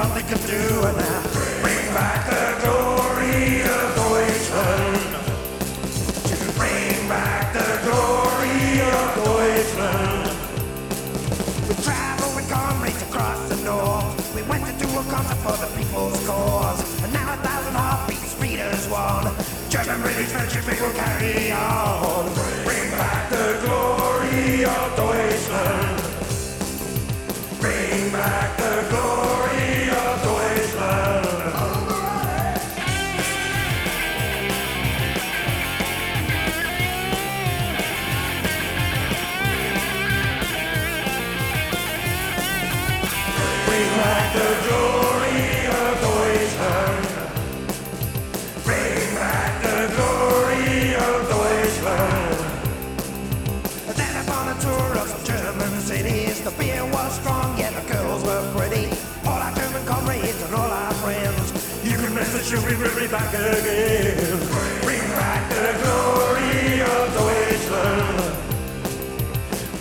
what they could do. And now to do for the people's cause. And now a thousand heartbeats beat as one. German British friendship we will carry on. Bring back the glory of Deutschland. Bring back the glory of Deutschland. Back the Send the message to bring me back again. Bring back the glory of Deutschland.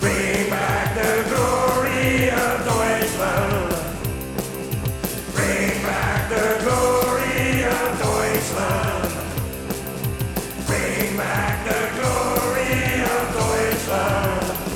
Bring back the glory of Deutschland. Bring back the glory of Deutschland. Bring back the glory of Deutschland.